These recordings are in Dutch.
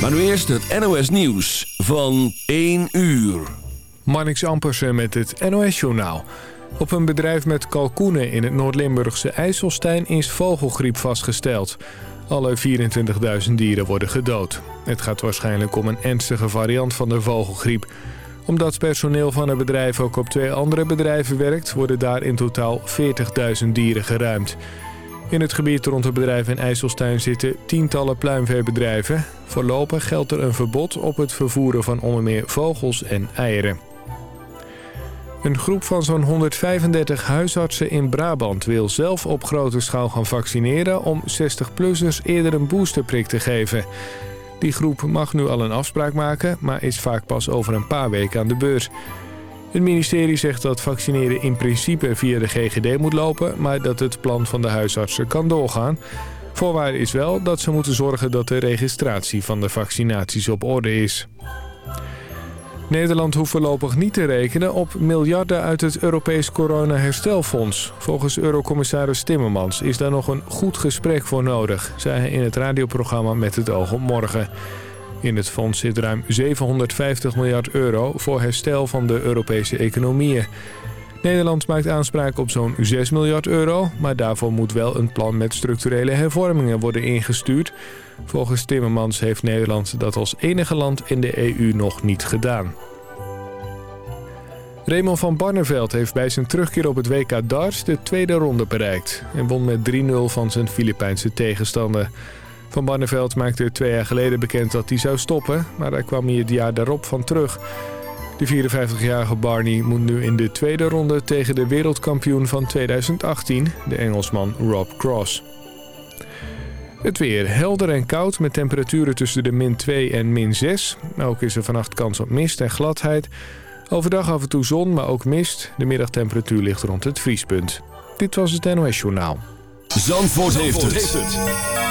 Maar nu eerst het NOS Nieuws van 1 uur. Marnix Ampersen met het NOS Journaal. Op een bedrijf met kalkoenen in het Noord-Limburgse IJsselstein is vogelgriep vastgesteld. Alle 24.000 dieren worden gedood. Het gaat waarschijnlijk om een ernstige variant van de vogelgriep. Omdat personeel van het bedrijf ook op twee andere bedrijven werkt... worden daar in totaal 40.000 dieren geruimd. In het gebied rond het bedrijf in IJsselstein zitten tientallen pluimveebedrijven. Voorlopig geldt er een verbod op het vervoeren van onder meer vogels en eieren. Een groep van zo'n 135 huisartsen in Brabant wil zelf op grote schaal gaan vaccineren... om 60-plussers eerder een boosterprik te geven. Die groep mag nu al een afspraak maken, maar is vaak pas over een paar weken aan de beurt. Het ministerie zegt dat vaccineren in principe via de GGD moet lopen... maar dat het plan van de huisartsen kan doorgaan. Voorwaarde is wel dat ze moeten zorgen dat de registratie van de vaccinaties op orde is. Nederland hoeft voorlopig niet te rekenen op miljarden uit het Europees Corona-herstelfonds. Volgens Eurocommissaris Timmermans is daar nog een goed gesprek voor nodig, zei hij in het radioprogramma Met het oog op morgen. In het fonds zit ruim 750 miljard euro voor herstel van de Europese economieën. Nederland maakt aanspraak op zo'n 6 miljard euro... maar daarvoor moet wel een plan met structurele hervormingen worden ingestuurd. Volgens Timmermans heeft Nederland dat als enige land in de EU nog niet gedaan. Raymond van Barneveld heeft bij zijn terugkeer op het WK darts de tweede ronde bereikt... en won met 3-0 van zijn Filipijnse tegenstander... Van Barneveld maakte twee jaar geleden bekend dat hij zou stoppen, maar daar kwam hij het jaar daarop van terug. De 54-jarige Barney moet nu in de tweede ronde tegen de wereldkampioen van 2018, de Engelsman Rob Cross. Het weer helder en koud met temperaturen tussen de min 2 en min 6. Ook is er vannacht kans op mist en gladheid. Overdag af en toe zon, maar ook mist. De middagtemperatuur ligt rond het vriespunt. Dit was het NOS Journaal. Zandvoort, heeft, het.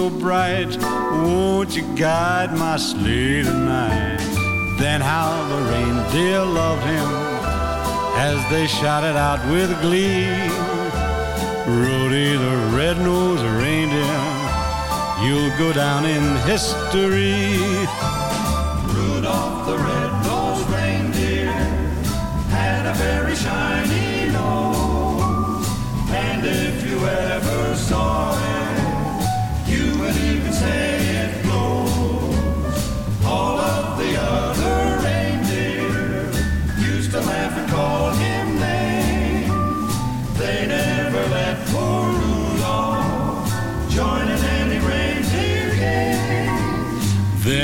So bright, won't you guide my sleigh tonight? Then how the reindeer loved him as they shouted out with glee. Rudy the red-nosed reindeer, you'll go down in history.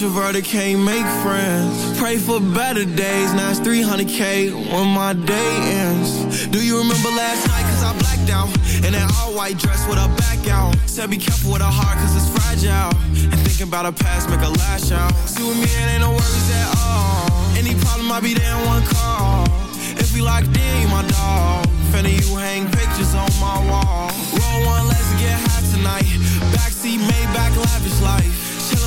Introverted can't make friends. Pray for better days. Now it's 300k when my day ends. Do you remember last night? Cause I blacked out. In all white dress with her back out. Said be careful with her heart cause it's fragile. And thinking about past make her lash out. See with me, it ain't no worries at all. Any problem, I'll be there in one call. If we locked in, you my dog. You hang pictures on my wall. Roll one, let's get high tonight. Backseat, lavish life.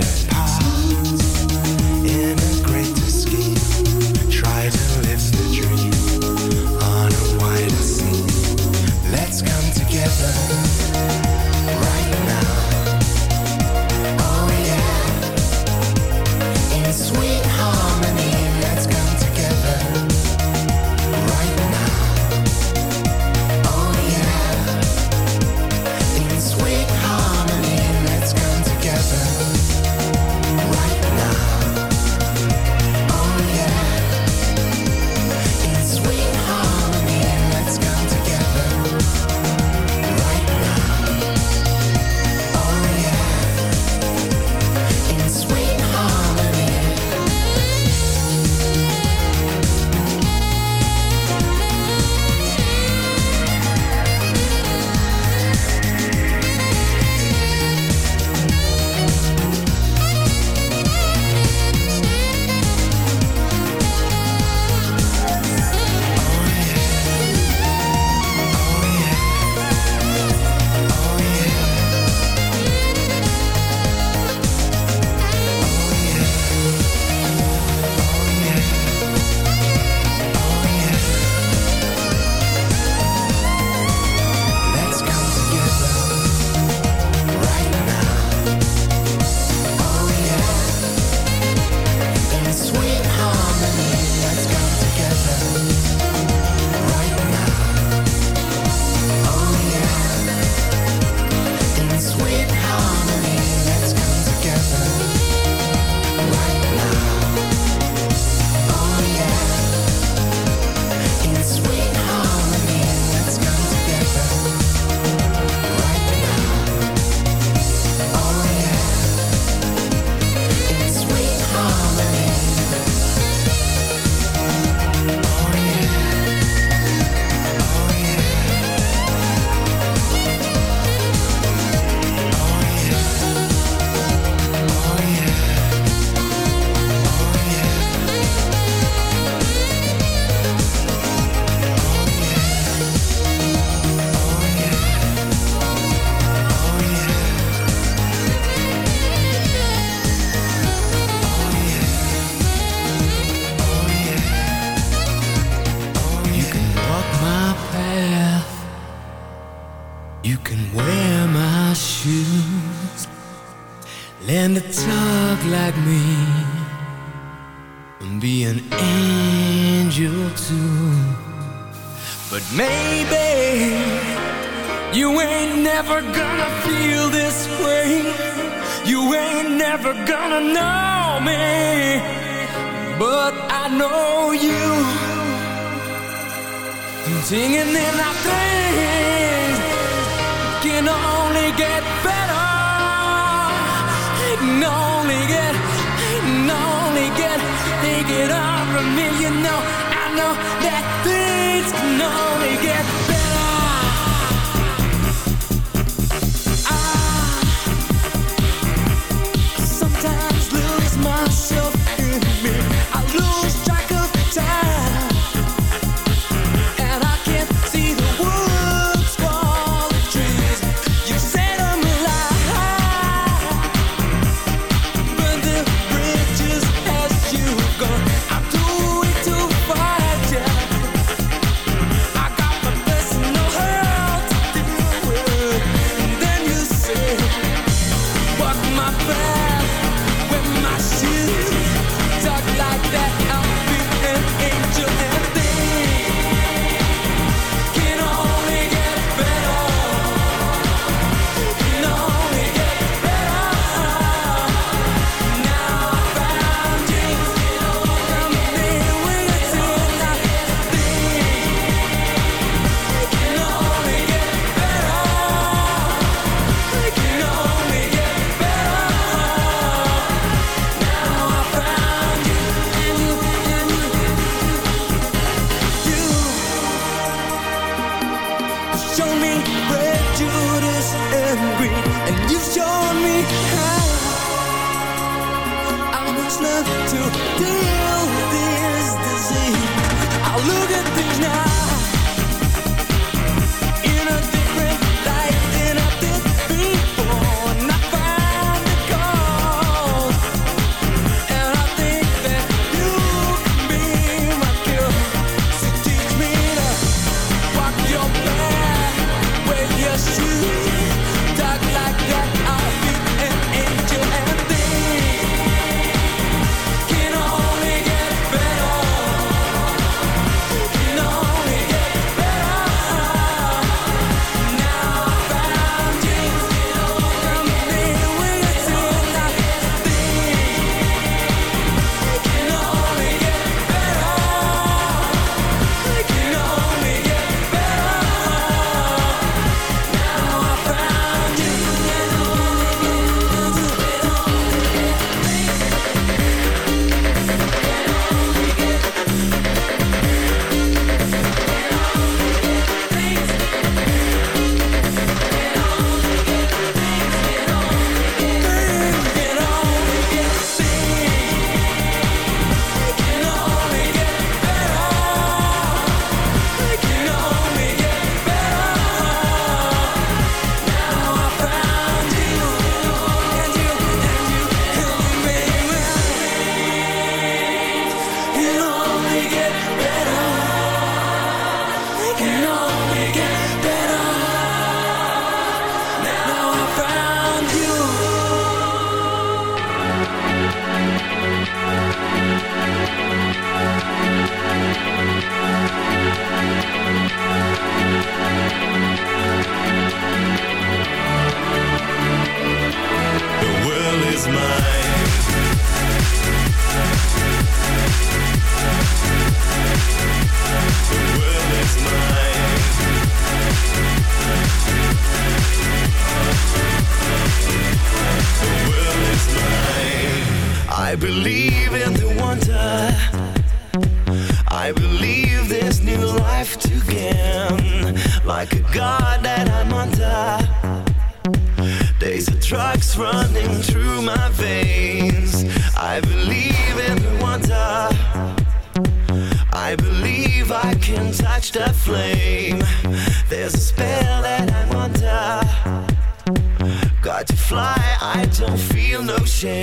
past. singing in I think it can only get better. It can only get, it can only get, take it over me. You know, I know that things can only get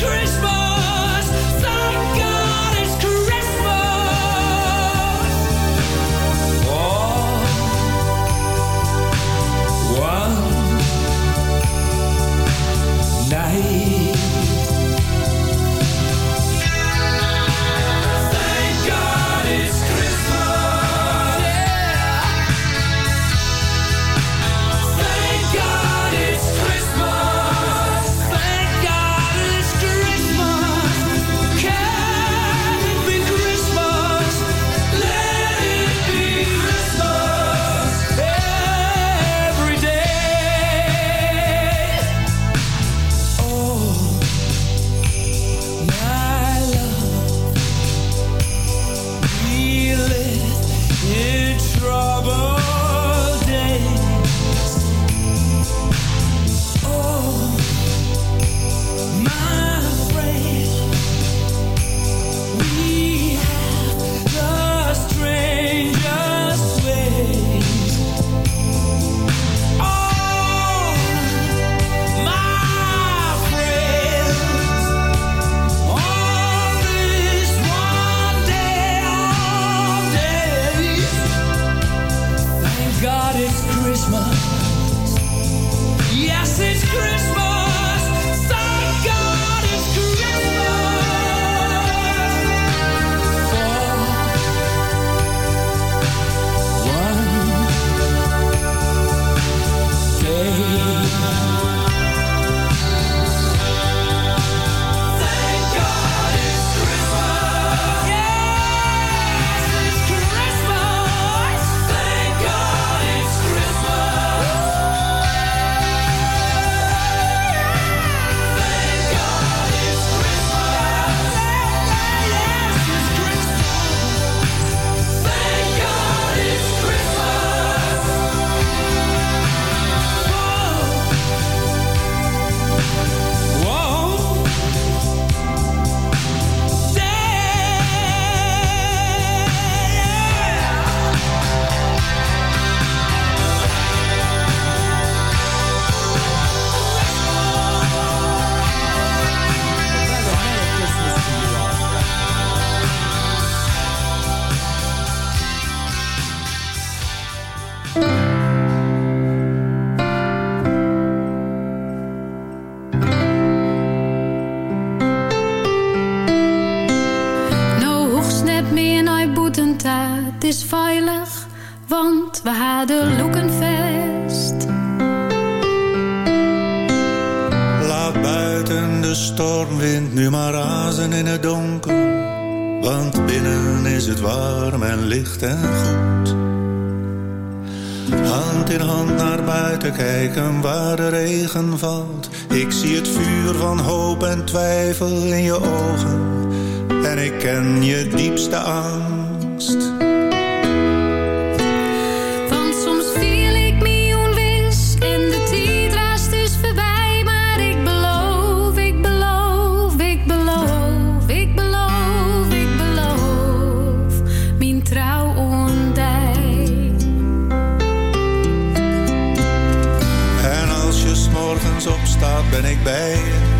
Christmas. Twijfel in je ogen. En ik ken je diepste angst. Want soms viel ik me onwis en de tijd raast is voorbij. Maar ik beloof, ik beloof, ik beloof, ik beloof, ik beloof. Mijn trouw ondij. En als je s'morgens opstaat ben ik bij je.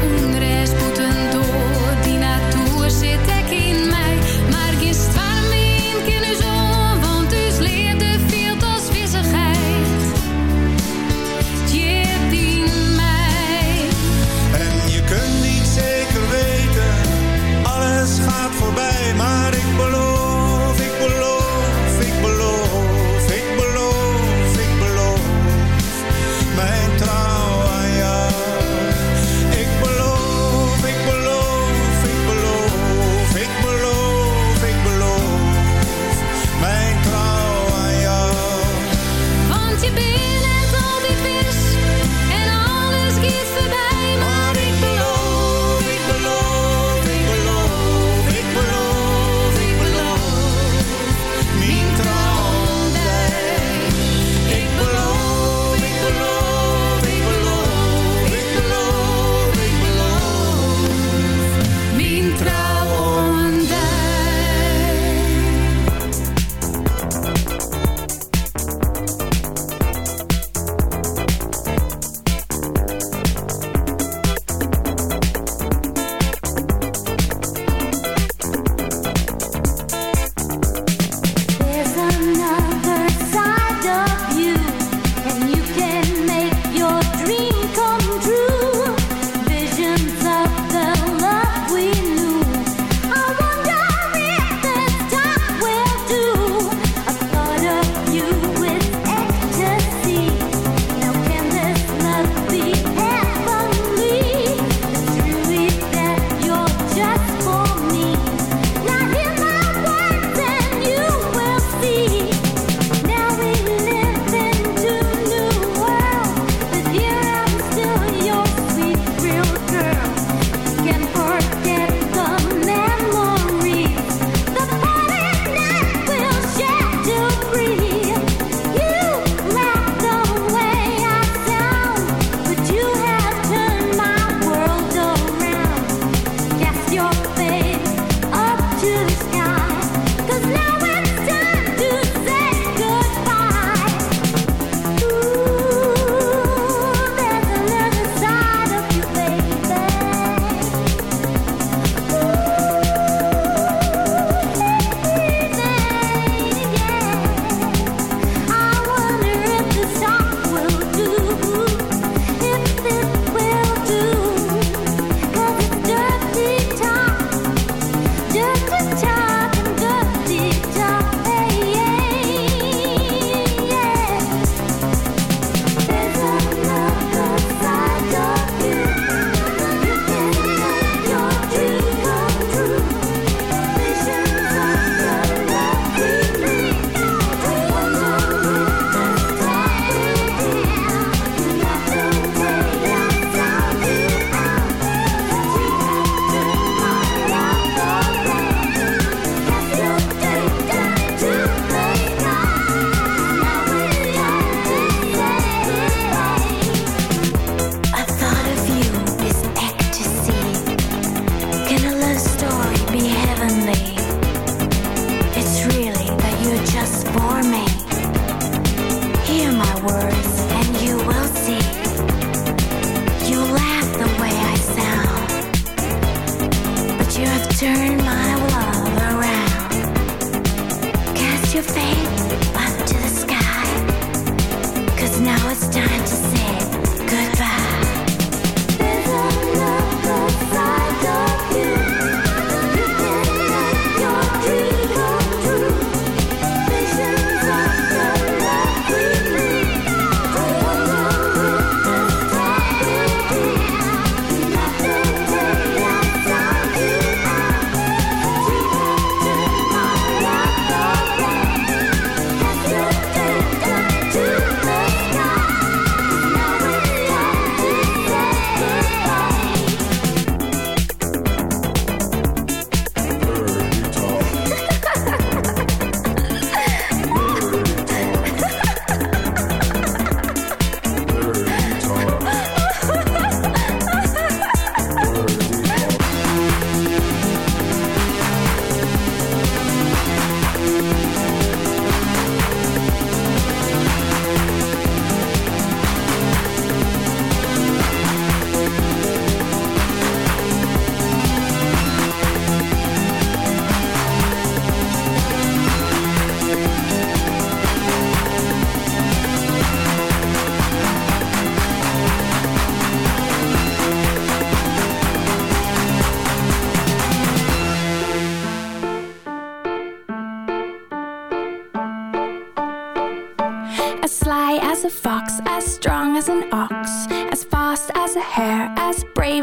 De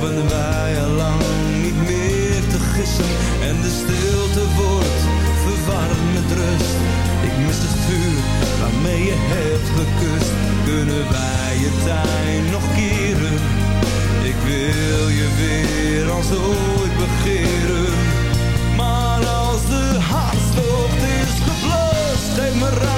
Hoeven wij al lang niet meer te gissen en de stilte wordt verwarmd met rust. Ik mis het vuur waarmee je hebt gekust. Kunnen wij je tijd nog keren? Ik wil je weer als ooit begeren. Maar als de hartstocht is geblust, geef me raad,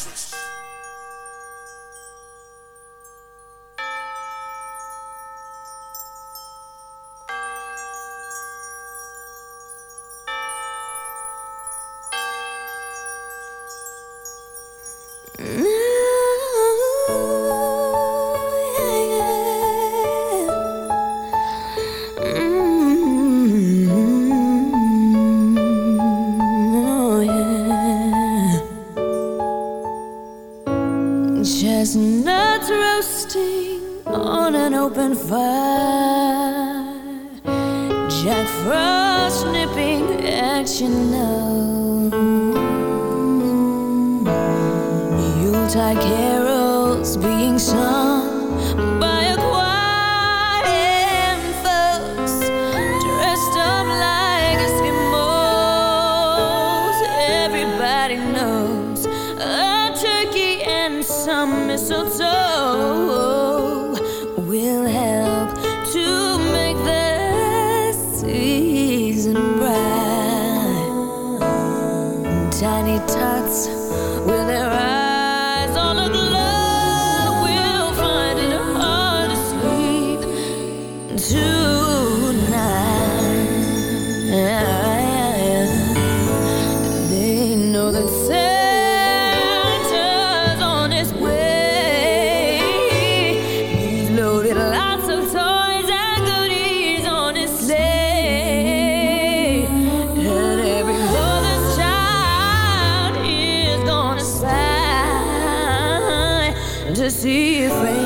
see a friend.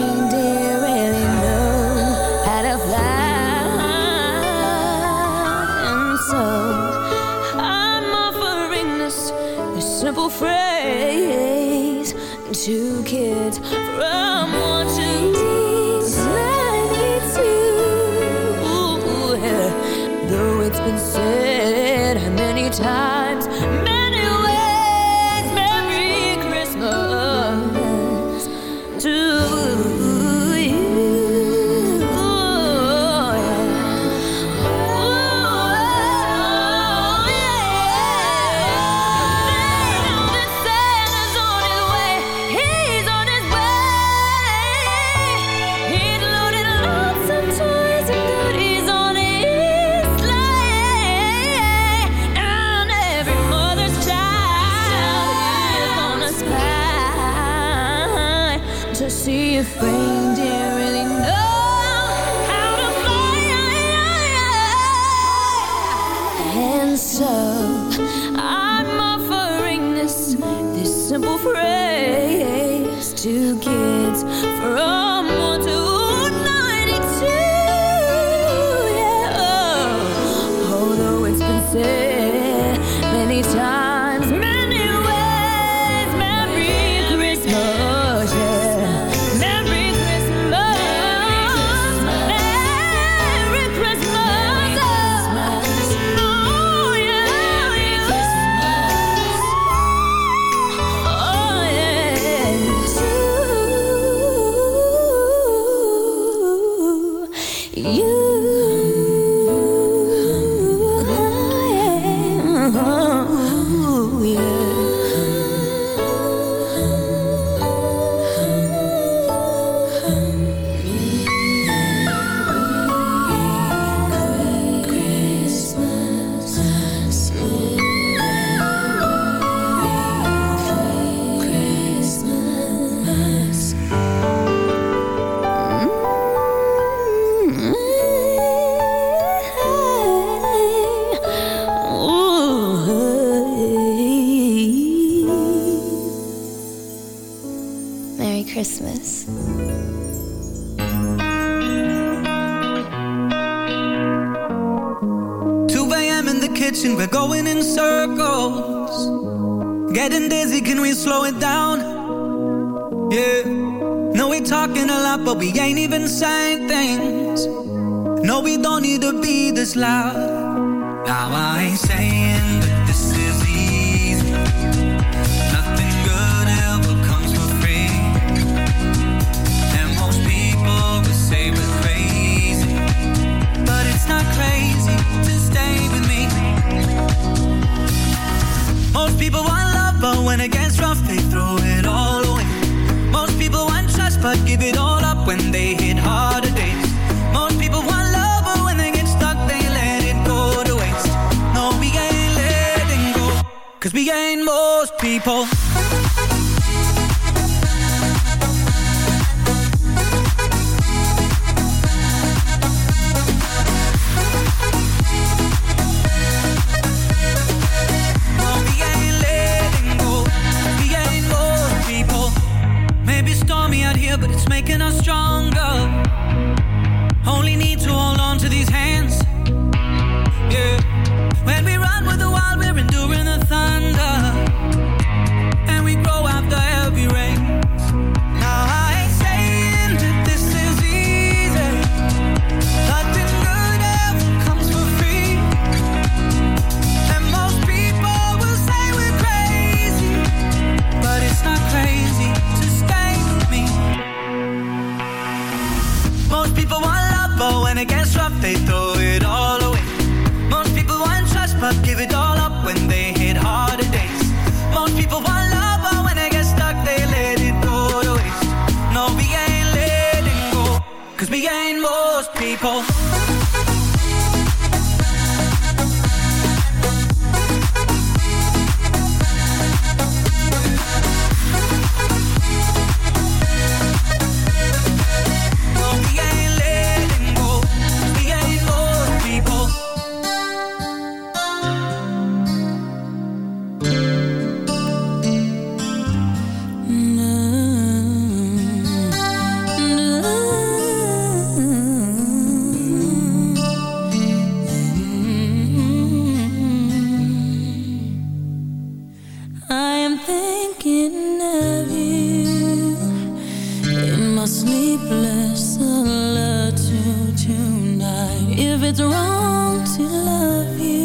If it's wrong to love you,